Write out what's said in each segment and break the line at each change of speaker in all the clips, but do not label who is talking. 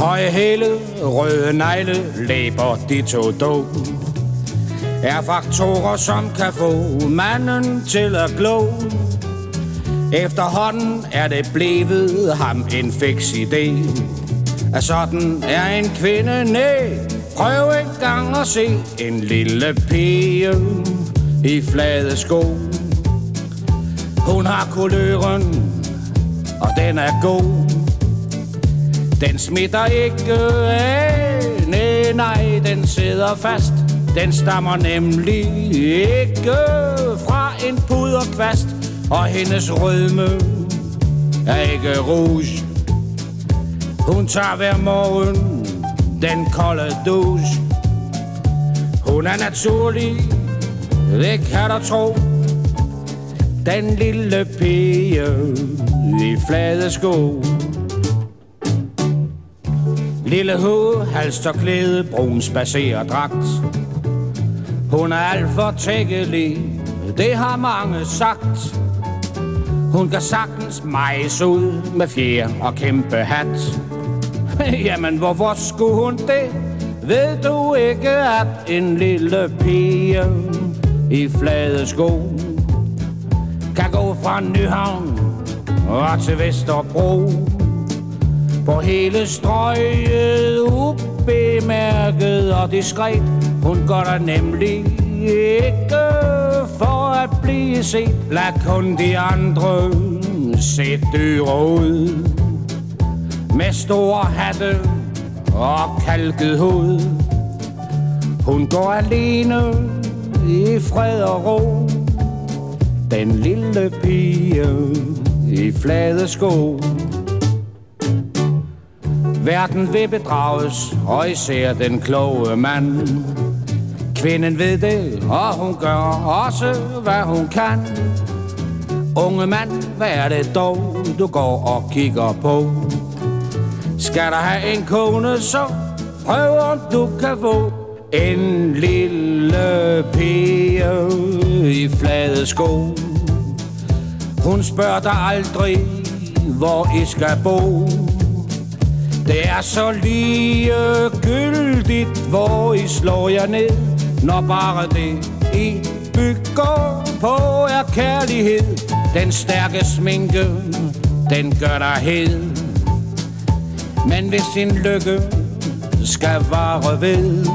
Høje hæle, røde negle, læber de to dog er faktorer, som kan få manden til at glå Efterhånden er det blevet ham en fix idé. At sådan er en kvinde, næ Prøv en gang at se en lille pige i flade sko. Hun har kuløren, og den er god. Den smitter ikke af, nej, nej, den sidder fast. Den stammer nemlig ikke fra en puderkvast, og hendes rødme er ikke rouge. Hun tager hver morgen den kolde dus. Hun er naturlig, det kan du tro. Den lille pige i flade sko. Lille hoved, halsterklæde, brun dragt. Hun er alt for tækkelig, det har mange sagt. Hun kan sagtens majse ud med fjer og kæmpe hat. Jamen, hvorfor skulle hun det? Ved du ikke, at en lille pige i flade sko kan gå fra Nyhavn og til Vesterbro på hele strøget ubemærket og diskret. Hun går der nemlig ikke for at blive set. Lad kun de andre se dyre ud. Med store hatte og kalket hud Hun går alene i fred og ro. Den lille pige i flade sko. Verden vil bedrages, og især den kloge mand. Kvinden ved det, og hun gør også, hvad hun kan. Unge mand, hvad er det dog, du går og kigger på? Skal der have en kone, så prøv om du kan få en lille pige i flade sko. Hun spørger dig aldrig, hvor I skal bo. Det er så ligegyldigt, hvor I slår jer ned, når bare det I bygger på er kærlighed. Den stærke sminke, den gør dig hed. Men hvis din lykke skal vare ved,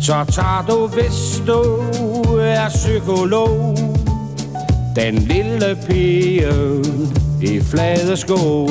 så tager du, hvis du er psykolog, den lille pige i flade sko.